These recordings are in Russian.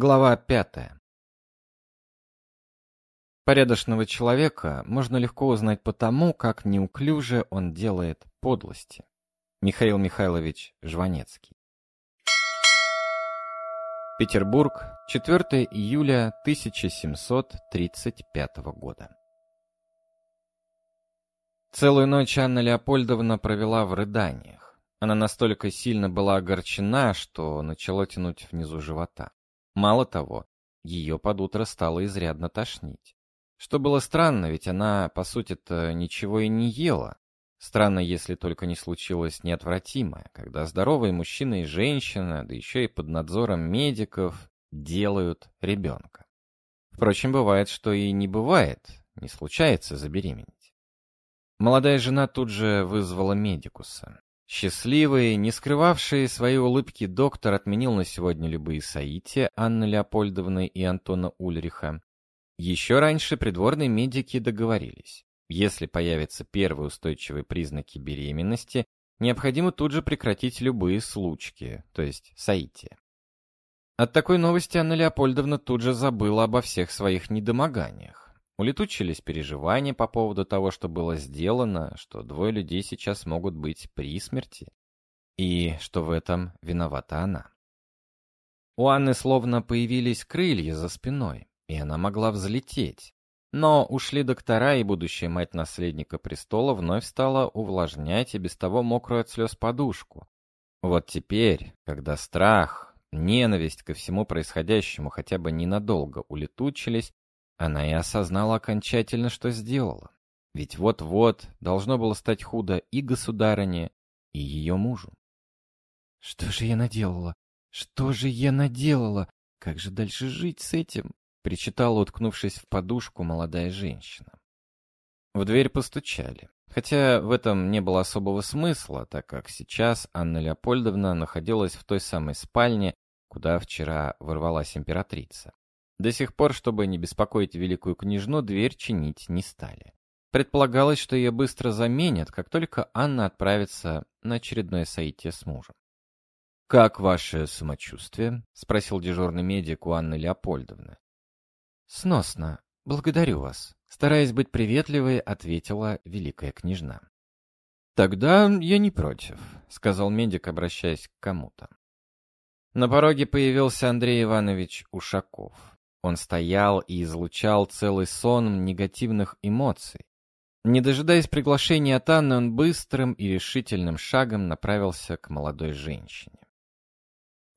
Глава пятая. Порядочного человека можно легко узнать по тому, как неуклюже он делает подлости. Михаил Михайлович Жванецкий. Петербург, 4 июля 1735 года. Целую ночь Анна Леопольдовна провела в рыданиях. Она настолько сильно была огорчена, что начала тянуть внизу живота. Мало того, ее под утро стало изрядно тошнить. Что было странно, ведь она, по сути-то, ничего и не ела. Странно, если только не случилось неотвратимое, когда здоровые мужчина и женщина, да еще и под надзором медиков, делают ребенка. Впрочем, бывает, что и не бывает, не случается забеременеть. Молодая жена тут же вызвала медикуса. Счастливый, не скрывавший своей улыбки доктор отменил на сегодня любые соития Анны Леопольдовны и Антона Ульриха. Еще раньше придворные медики договорились. Если появятся первые устойчивые признаки беременности, необходимо тут же прекратить любые случки, то есть соития. От такой новости Анна Леопольдовна тут же забыла обо всех своих недомоганиях. Улетучились переживания по поводу того, что было сделано, что двое людей сейчас могут быть при смерти, и что в этом виновата она. У Анны словно появились крылья за спиной, и она могла взлететь. Но ушли доктора, и будущая мать наследника престола вновь стала увлажнять и без того мокрую от слез подушку. Вот теперь, когда страх, ненависть ко всему происходящему хотя бы ненадолго улетучились, она и осознала окончательно, что сделала. Ведь вот-вот должно было стать худо и государыне, и ее мужу. «Что же я наделала? Что же я наделала? Как же дальше жить с этим?» — причитала, уткнувшись в подушку, молодая женщина. В дверь постучали. Хотя в этом не было особого смысла, так как сейчас Анна Леопольдовна находилась в той самой спальне, куда вчера ворвалась императрица. До сих пор, чтобы не беспокоить великую княжну, дверь чинить не стали. Предполагалось, что ее быстро заменят, как только Анна отправится на очередное соитие с мужем. «Как ваше самочувствие?» — спросил дежурный медик у Анны Леопольдовны. «Сносно. Благодарю вас», — стараясь быть приветливой, ответила великая княжна. «Тогда я не против», — сказал медик, обращаясь к кому-то. На пороге появился Андрей Иванович Ушаков. Он стоял и излучал целый сон негативных эмоций. Не дожидаясь приглашения от Анны, он быстрым и решительным шагом направился к молодой женщине.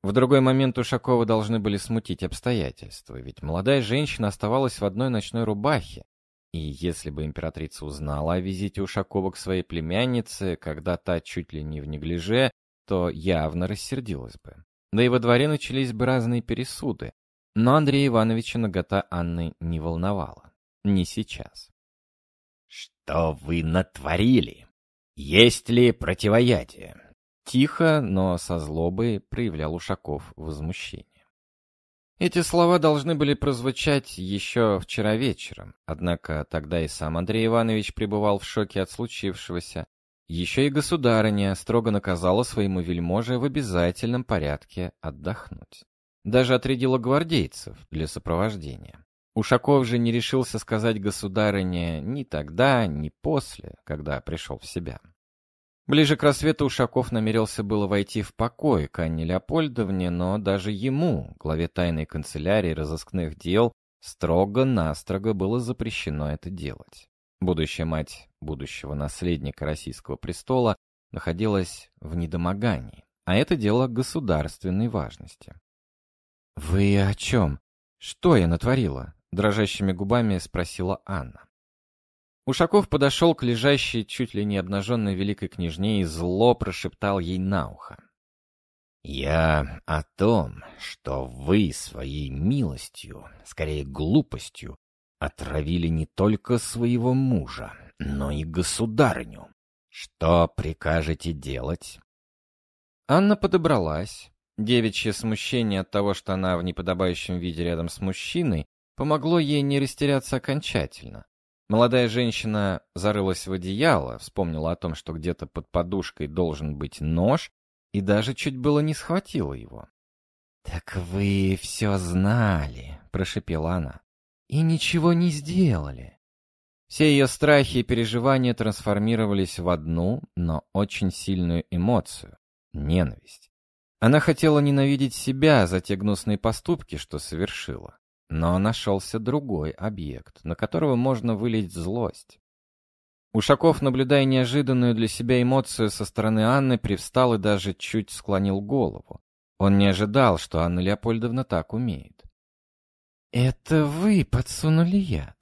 В другой момент Ушакова должны были смутить обстоятельства, ведь молодая женщина оставалась в одной ночной рубахе, и если бы императрица узнала о визите Ушакова к своей племяннице, когда та чуть ли не в неглиже, то явно рассердилась бы. Да и во дворе начались бы разные пересуды, но Андрея Ивановича нагота Анны не волновала. Не сейчас. «Что вы натворили? Есть ли противоядие?» Тихо, но со злобой проявлял Ушаков возмущение. Эти слова должны были прозвучать еще вчера вечером, однако тогда и сам Андрей Иванович пребывал в шоке от случившегося. Еще и государыня строго наказала своему вельможе в обязательном порядке отдохнуть. Даже отрядила гвардейцев для сопровождения. Ушаков же не решился сказать государыне ни тогда, ни после, когда пришел в себя. Ближе к рассвету Ушаков намерился было войти в покой к Анне Леопольдовне, но даже ему, главе тайной канцелярии разыскных дел, строго-настрого было запрещено это делать. Будущая мать будущего наследника российского престола находилась в недомогании, а это дело государственной важности. «Вы о чем? Что я натворила?» — дрожащими губами спросила Анна. Ушаков подошел к лежащей чуть ли не обнаженной великой княжне и зло прошептал ей на ухо. «Я о том, что вы своей милостью, скорее глупостью, отравили не только своего мужа, но и государыню. Что прикажете делать?» Анна подобралась, Девичье смущение от того, что она в неподобающем виде рядом с мужчиной, помогло ей не растеряться окончательно. Молодая женщина зарылась в одеяло, вспомнила о том, что где-то под подушкой должен быть нож, и даже чуть было не схватила его. «Так вы все знали», — прошепела она, — «и ничего не сделали». Все ее страхи и переживания трансформировались в одну, но очень сильную эмоцию — ненависть. Она хотела ненавидеть себя за те гнусные поступки, что совершила. Но нашелся другой объект, на которого можно вылить злость. Ушаков, наблюдая неожиданную для себя эмоцию со стороны Анны, привстал и даже чуть склонил голову. Он не ожидал, что Анна Леопольдовна так умеет. «Это вы подсунули яд?»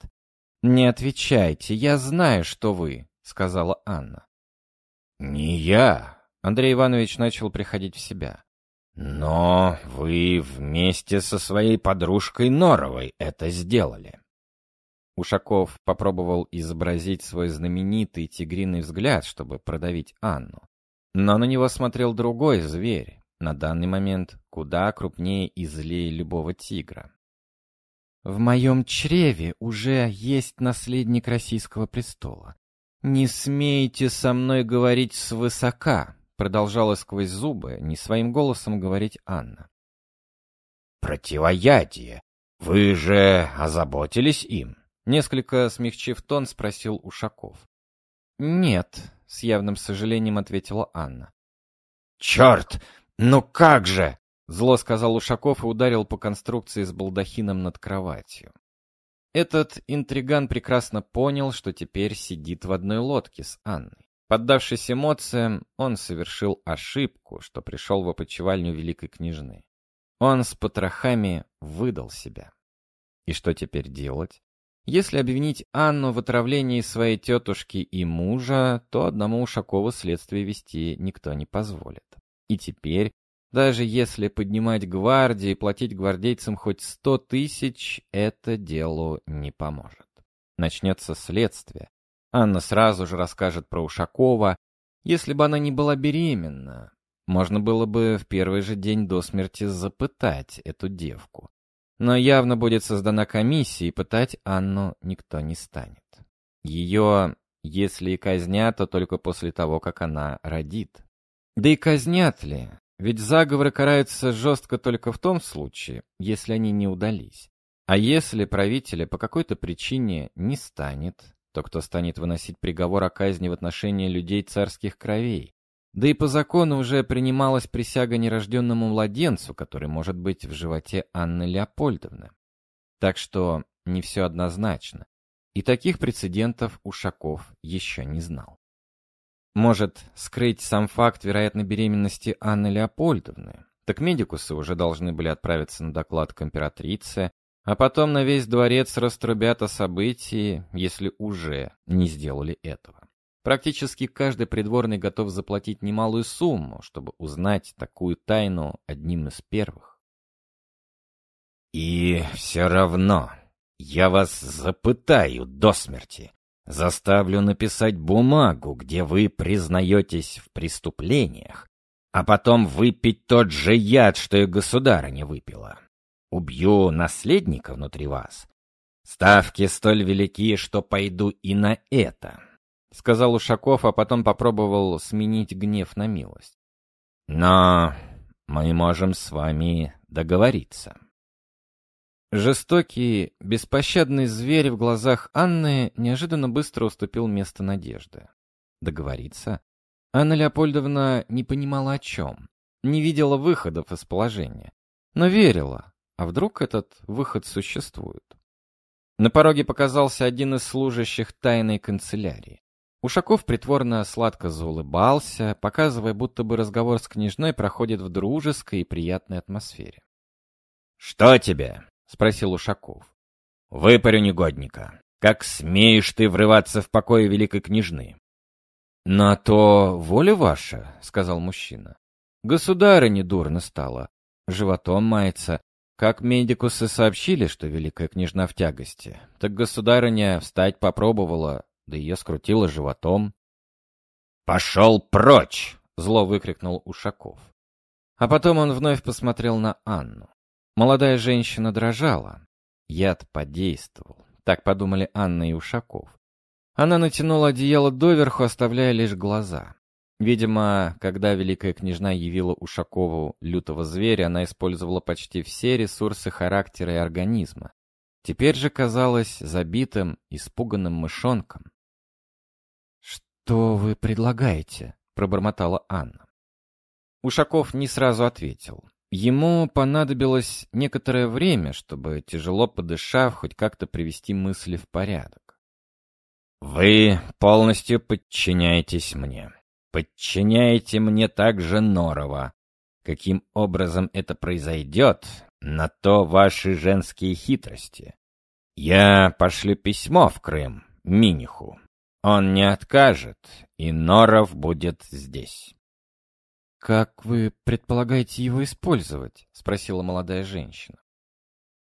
«Не отвечайте, я знаю, что вы», — сказала Анна. «Не я», — Андрей Иванович начал приходить в себя. «Но вы вместе со своей подружкой Норовой это сделали». Ушаков попробовал изобразить свой знаменитый тигриный взгляд, чтобы продавить Анну. Но на него смотрел другой зверь, на данный момент куда крупнее и злее любого тигра. «В моем чреве уже есть наследник российского престола. Не смейте со мной говорить свысока», продолжала сквозь зубы не своим голосом говорить Анна. «Противоядие! Вы же озаботились им?» Несколько смягчив тон, спросил Ушаков. «Нет», — с явным сожалением ответила Анна. «Черт! Ну как же!» — зло сказал Ушаков и ударил по конструкции с балдахином над кроватью. Этот интриган прекрасно понял, что теперь сидит в одной лодке с Анной. Поддавшись эмоциям, он совершил ошибку, что пришел в опочивальню великой княжны. Он с потрохами выдал себя. И что теперь делать? Если обвинить Анну в отравлении своей тетушки и мужа, то одному Ушакову следствие вести никто не позволит. И теперь, даже если поднимать гвардии и платить гвардейцам хоть сто тысяч, это делу не поможет. Начнется следствие. Анна сразу же расскажет про Ушакова. Если бы она не была беременна, можно было бы в первый же день до смерти запытать эту девку. Но явно будет создана комиссия, и пытать Анну никто не станет. Ее, если и казнят, то только после того, как она родит. Да и казнят ли? Ведь заговоры караются жестко только в том случае, если они не удались. А если правителя по какой-то причине не станет, то кто станет выносить приговор о казни в отношении людей царских кровей? Да и по закону уже принималась присяга нерожденному младенцу, который может быть в животе Анны Леопольдовны. Так что не все однозначно. И таких прецедентов Ушаков еще не знал. Может, скрыть сам факт вероятной беременности Анны Леопольдовны? Так медикусы уже должны были отправиться на доклад к императрице, а потом на весь дворец раструбят о событии, если уже не сделали этого. Практически каждый придворный готов заплатить немалую сумму, чтобы узнать такую тайну одним из первых. «И все равно я вас запытаю до смерти, заставлю написать бумагу, где вы признаетесь в преступлениях, а потом выпить тот же яд, что и государыня выпила. Убью наследника внутри вас. Ставки столь велики, что пойду и на это». — сказал Ушаков, а потом попробовал сменить гнев на милость. «Но мы можем с вами договориться». Жестокий, беспощадный зверь в глазах Анны неожиданно быстро уступил место надежды. Договориться? Анна Леопольдовна не понимала о чем, не видела выходов из положения, но верила, а вдруг этот выход существует. На пороге показался один из служащих тайной канцелярии. Ушаков притворно сладко заулыбался, показывая, будто бы разговор с княжной проходит в дружеской и приятной атмосфере. «Что тебе?» — спросил Ушаков. «Выпарю негодника. Как смеешь ты врываться в покое великой княжны?» «На то воля ваша», — сказал мужчина. «Государа недурно стало. Животом мается. Как медикусы сообщили, что великая княжна в тягости, так государыня встать попробовала, да ее скрутило животом. «Пошел прочь!» — зло выкрикнул Ушаков. А потом он вновь посмотрел на Анну. Молодая женщина дрожала. Яд подействовал. Так подумали Анна и Ушаков. Она натянула одеяло доверху, оставляя лишь глаза. Видимо, когда великая княжна явила Ушакову лютого зверя, она использовала почти все ресурсы характера и организма. Теперь же казалась забитым, испуганным мышонком. «Что вы предлагаете?» — пробормотала Анна. Ушаков не сразу ответил. Ему понадобилось некоторое время, чтобы, тяжело подышав, хоть как-то привести мысли в порядок. «Вы полностью подчиняетесь мне. Подчиняете мне также Норова. Каким образом это произойдет, на то ваши женские хитрости. Я пошлю письмо в Крым, Миниху. Он не откажет, и Норов будет здесь. «Как вы предполагаете его использовать?» — спросила молодая женщина.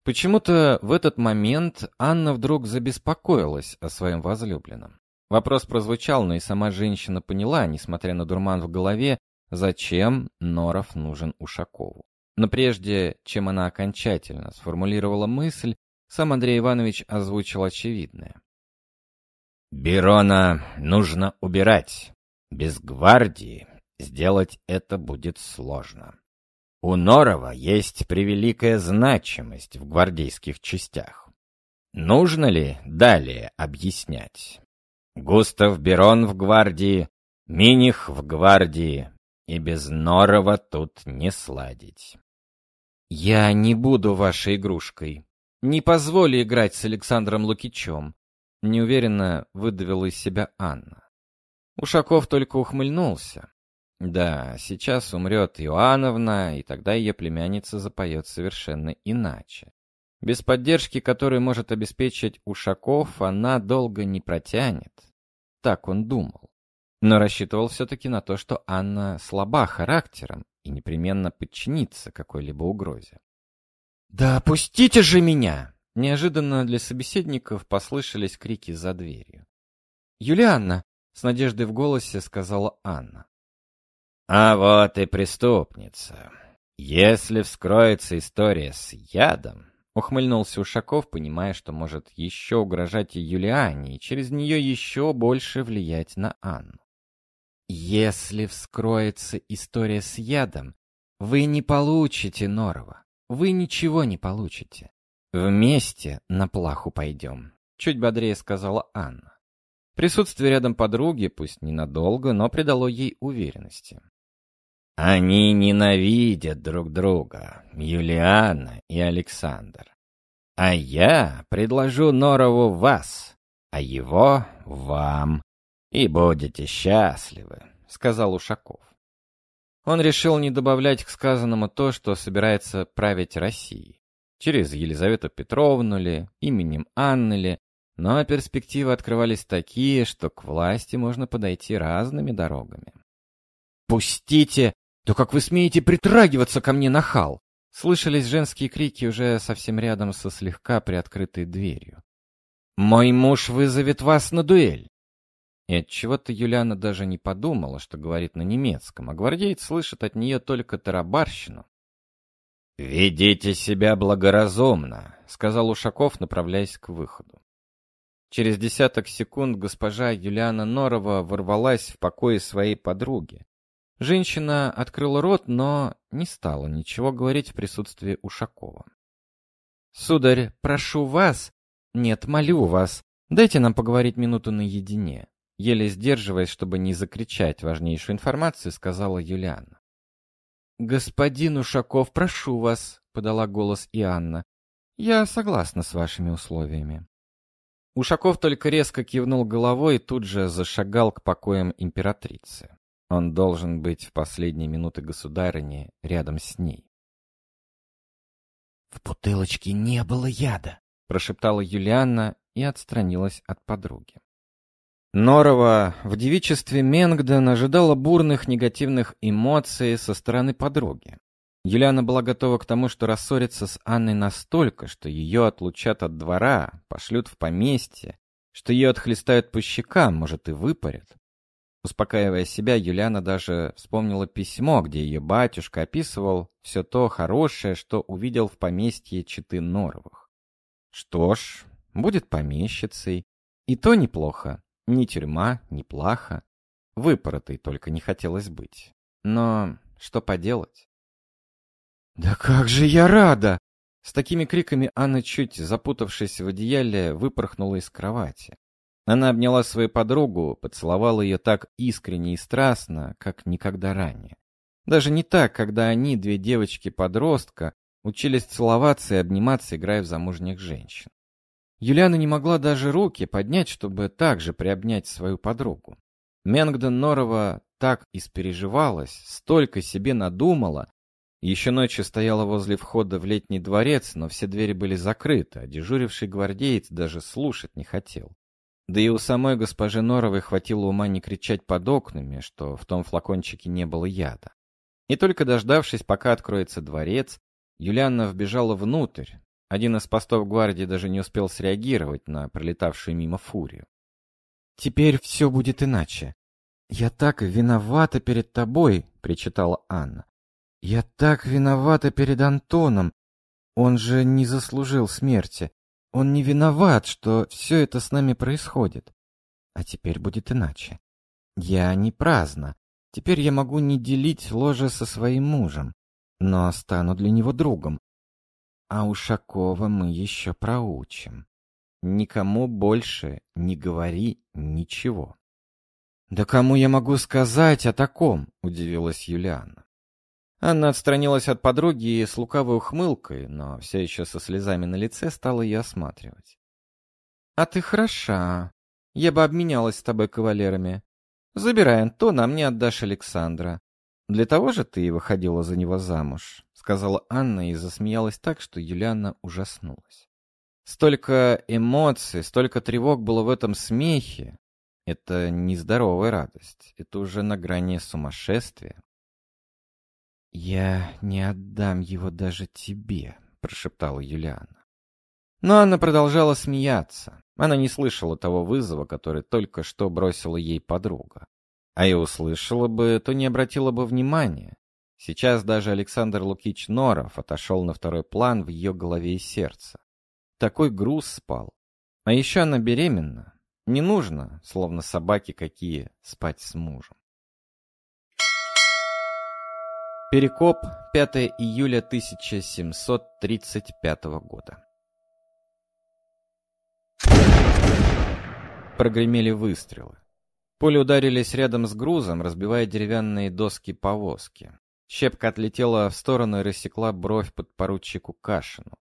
Почему-то в этот момент Анна вдруг забеспокоилась о своем возлюбленном. Вопрос прозвучал, но и сама женщина поняла, несмотря на дурман в голове, зачем Норов нужен Ушакову. Но прежде, чем она окончательно сформулировала мысль, сам Андрей Иванович озвучил очевидное. «Берона нужно убирать. Без гвардии сделать это будет сложно. У Норова есть превеликая значимость в гвардейских частях. Нужно ли далее объяснять? Густав Берон в гвардии, Миних в гвардии, и без Норова тут не сладить. «Я не буду вашей игрушкой. Не позволю играть с Александром Лукичем», — неуверенно выдавила из себя Анна. Ушаков только ухмыльнулся. Да, сейчас умрет Иоанновна, и тогда ее племянница запоет совершенно иначе. Без поддержки, которую может обеспечить Ушаков, она долго не протянет. Так он думал. Но рассчитывал все-таки на то, что Анна слаба характером и непременно подчинится какой-либо угрозе. «Да опустите же меня!» Неожиданно для собеседников послышались крики за дверью. «Юлианна!» — с надеждой в голосе сказала Анна. А вот и преступница. Если вскроется история с ядом, ухмыльнулся Ушаков, понимая, что может еще угрожать и Юлиане, и через нее еще больше влиять на Анну. Если вскроется история с ядом, вы не получите Норова. Вы ничего не получите. Вместе на плаху пойдем, чуть бодрее сказала Анна. Присутствие рядом подруги, пусть ненадолго, но придало ей уверенности. Они ненавидят друг друга, Юлиана и Александр. А я предложу Норову вас, а его вам, и будете счастливы, — сказал Ушаков. Он решил не добавлять к сказанному то, что собирается править Россией. Через Елизавету Петровну ли, именем Анны ли, но перспективы открывались такие, что к власти можно подойти разными дорогами. «Пустите «Да как вы смеете притрагиваться ко мне, нахал?» Слышались женские крики уже совсем рядом со слегка приоткрытой дверью. «Мой муж вызовет вас на дуэль!» И отчего-то Юлиана даже не подумала, что говорит на немецком, а гвардеец слышит от нее только тарабарщину. «Ведите себя благоразумно», — сказал Ушаков, направляясь к выходу. Через десяток секунд госпожа Юлиана Норова ворвалась в покое своей подруги. Женщина открыла рот, но не стала ничего говорить в присутствии Ушакова. «Сударь, прошу вас...» «Нет, молю вас, дайте нам поговорить минуту наедине», еле сдерживаясь, чтобы не закричать важнейшую информацию, сказала Юлиана. «Господин Ушаков, прошу вас», — подала голос и Анна. «Я согласна с вашими условиями». Ушаков только резко кивнул головой и тут же зашагал к покоям императрицы. Он должен быть в последние минуты государыни рядом с ней. «В бутылочке не было яда», — прошептала Юлианна и отстранилась от подруги. Норова в девичестве Менгден ожидала бурных негативных эмоций со стороны подруги. Юлиана была готова к тому, что рассорится с Анной настолько, что ее отлучат от двора, пошлют в поместье, что ее отхлестают по щекам, может, и выпарят. Успокаивая себя, Юлиана даже вспомнила письмо, где ее батюшка описывал все то хорошее, что увидел в поместье Читы Норовых. Что ж, будет помещицей. И то неплохо. Ни тюрьма, ни плаха. Выпоротой только не хотелось быть. Но что поделать? «Да как же я рада!» С такими криками Анна, чуть запутавшись в одеяле, выпорхнула из кровати. Она обняла свою подругу, поцеловала ее так искренне и страстно, как никогда ранее. Даже не так, когда они, две девочки-подростка, учились целоваться и обниматься, играя в замужних женщин. Юлиана не могла даже руки поднять, чтобы также приобнять свою подругу. Менгден Норова так испереживалась, столько себе надумала, еще ночью стояла возле входа в летний дворец, но все двери были закрыты, а дежуривший гвардеец даже слушать не хотел. Да и у самой госпожи Норовой хватило ума не кричать под окнами, что в том флакончике не было яда. И только дождавшись, пока откроется дворец, Юлианна вбежала внутрь. Один из постов гвардии даже не успел среагировать на пролетавшую мимо фурию. «Теперь все будет иначе. Я так виновата перед тобой», — причитала Анна. Я так виновата перед Антоном. Он же не заслужил смерти. Он не виноват, что все это с нами происходит. А теперь будет иначе. Я не праздна. Теперь я могу не делить ложе со своим мужем, но стану для него другом. А Ушакова мы еще проучим. Никому больше не говори ничего. «Да кому я могу сказать о таком?» — удивилась Юлиана. Анна отстранилась от подруги и с лукавой ухмылкой, но все еще со слезами на лице стала ее осматривать. «А ты хороша. Я бы обменялась с тобой кавалерами. Забирай Антона, а мне отдашь Александра. Для того же ты и выходила за него замуж», — сказала Анна и засмеялась так, что Юлиана ужаснулась. Столько эмоций, столько тревог было в этом смехе. Это нездоровая радость, это уже на грани сумасшествия. «Я не отдам его даже тебе», — прошептала Юлиана. Но Анна продолжала смеяться. Она не слышала того вызова, который только что бросила ей подруга. А и услышала бы, то не обратила бы внимания. Сейчас даже Александр Лукич Норов отошел на второй план в ее голове и сердце. Такой груз спал. А еще она беременна. Не нужно, словно собаки какие, спать с мужем. Перекоп, 5 июля 1735 года. Прогремели выстрелы. Пули ударились рядом с грузом, разбивая деревянные доски повозки. Щепка отлетела в сторону и рассекла бровь под поручику Кашину.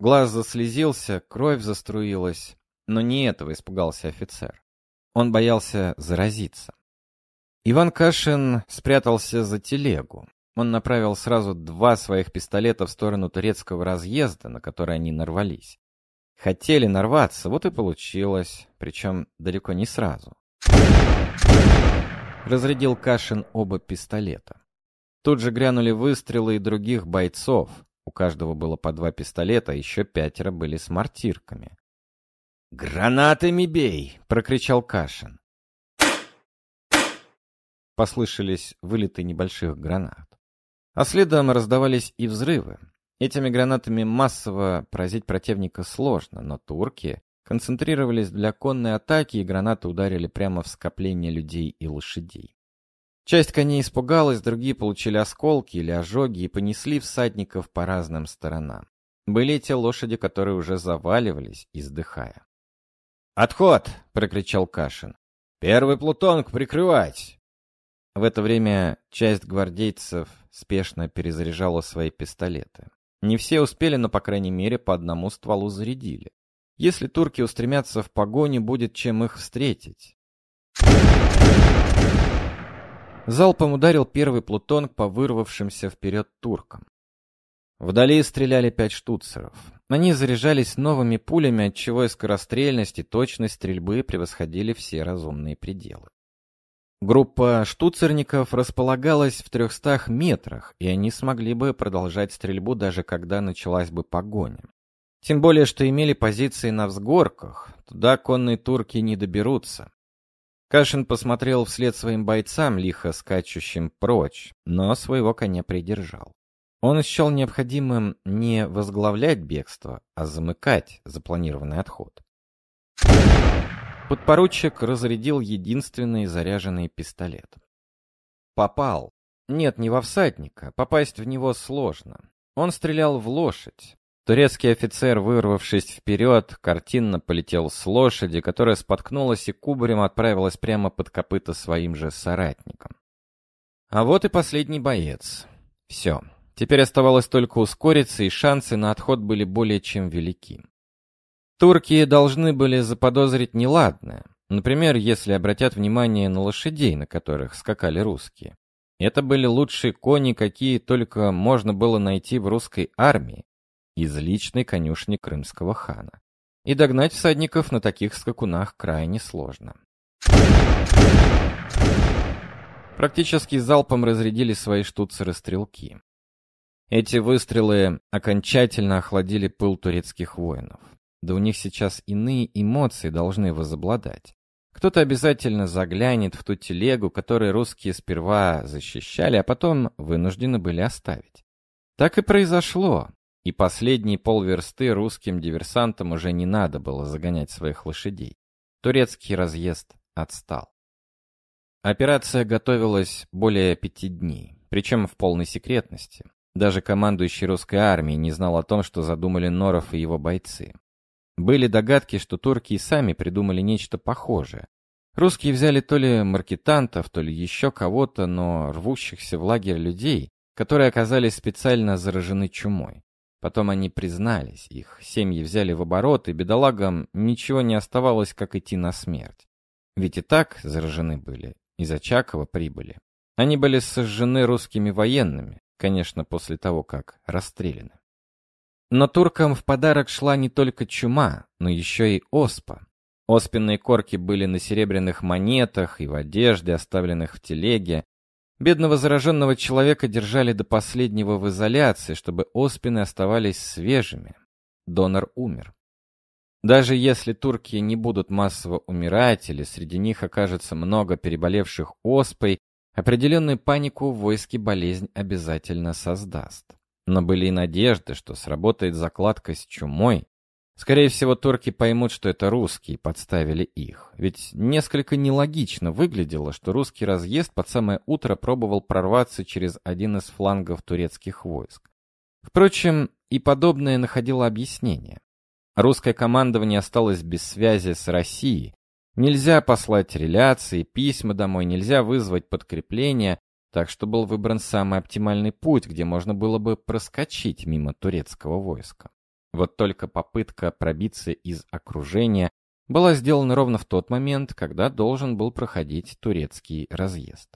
Глаз заслезился, кровь заструилась, но не этого испугался офицер. Он боялся заразиться. Иван Кашин спрятался за телегу. Он направил сразу два своих пистолета в сторону турецкого разъезда, на который они нарвались. Хотели нарваться, вот и получилось, причем далеко не сразу. Разрядил Кашин оба пистолета. Тут же грянули выстрелы и других бойцов. У каждого было по два пистолета, а еще пятеро были с мортирками. «Гранатами бей!» — прокричал Кашин. Послышались вылеты небольших гранат. А следом раздавались и взрывы. Этими гранатами массово поразить противника сложно, но турки концентрировались для конной атаки, и гранаты ударили прямо в скопление людей и лошадей. Часть коней испугалась, другие получили осколки или ожоги и понесли всадников по разным сторонам. Были те лошади, которые уже заваливались, издыхая. «Отход!» — прокричал Кашин. «Первый плутонг прикрывать!» В это время часть гвардейцев спешно перезаряжала свои пистолеты. Не все успели, но, по крайней мере, по одному стволу зарядили. Если турки устремятся в погоню, будет чем их встретить. Залпом ударил первый плутонг по вырвавшимся вперед туркам. Вдали стреляли пять штуцеров. Они заряжались новыми пулями, отчего и скорострельность, и точность стрельбы превосходили все разумные пределы. Группа штуцерников располагалась в трехстах метрах, и они смогли бы продолжать стрельбу даже когда началась бы погоня. Тем более, что имели позиции на взгорках, туда конные турки не доберутся. Кашин посмотрел вслед своим бойцам, лихо скачущим прочь, но своего коня придержал. Он счел необходимым не возглавлять бегство, а замыкать запланированный отход. Подпоручик разрядил единственный заряженный пистолет. Попал. Нет, не во всадника, попасть в него сложно. Он стрелял в лошадь. Турецкий офицер, вырвавшись вперед, картинно полетел с лошади, которая споткнулась и кубарем отправилась прямо под копыта своим же соратникам. А вот и последний боец. Все. Теперь оставалось только ускориться, и шансы на отход были более чем велики. Турки должны были заподозрить неладное. Например, если обратят внимание на лошадей, на которых скакали русские. Это были лучшие кони, какие только можно было найти в русской армии, из личной конюшни крымского хана. И догнать всадников на таких скакунах крайне сложно. Практически залпом разрядили свои штуцеры-стрелки. Эти выстрелы окончательно охладили пыл турецких воинов. Да у них сейчас иные эмоции должны возобладать. Кто-то обязательно заглянет в ту телегу, которую русские сперва защищали, а потом вынуждены были оставить. Так и произошло, и последние полверсты русским диверсантам уже не надо было загонять своих лошадей. Турецкий разъезд отстал. Операция готовилась более пяти дней, причем в полной секретности. Даже командующий русской армией не знал о том, что задумали Норов и его бойцы. Были догадки, что турки и сами придумали нечто похожее. Русские взяли то ли маркетантов, то ли еще кого-то, но рвущихся в лагерь людей, которые оказались специально заражены чумой. Потом они признались, их семьи взяли в оборот, и бедолагам ничего не оставалось, как идти на смерть. Ведь и так заражены были, из Очакова прибыли. Они были сожжены русскими военными, конечно, после того, как расстреляны. Но туркам в подарок шла не только чума, но еще и оспа. Оспенные корки были на серебряных монетах и в одежде, оставленных в телеге. Бедного зараженного человека держали до последнего в изоляции, чтобы оспины оставались свежими. Донор умер. Даже если турки не будут массово умирать или среди них окажется много переболевших оспой, определенную панику в войске болезнь обязательно создаст. Но были и надежды, что сработает закладка с чумой. Скорее всего, турки поймут, что это русские подставили их. Ведь несколько нелогично выглядело, что русский разъезд под самое утро пробовал прорваться через один из флангов турецких войск. Впрочем, и подобное находило объяснение. Русское командование осталось без связи с Россией. Нельзя послать реляции, письма домой, нельзя вызвать подкрепление, так что был выбран самый оптимальный путь, где можно было бы проскочить мимо турецкого войска. Вот только попытка пробиться из окружения была сделана ровно в тот момент, когда должен был проходить турецкий разъезд.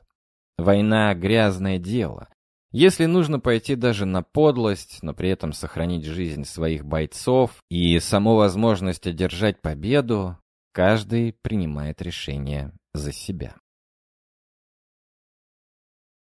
Война — грязное дело. Если нужно пойти даже на подлость, но при этом сохранить жизнь своих бойцов и саму возможность одержать победу, каждый принимает решение за себя.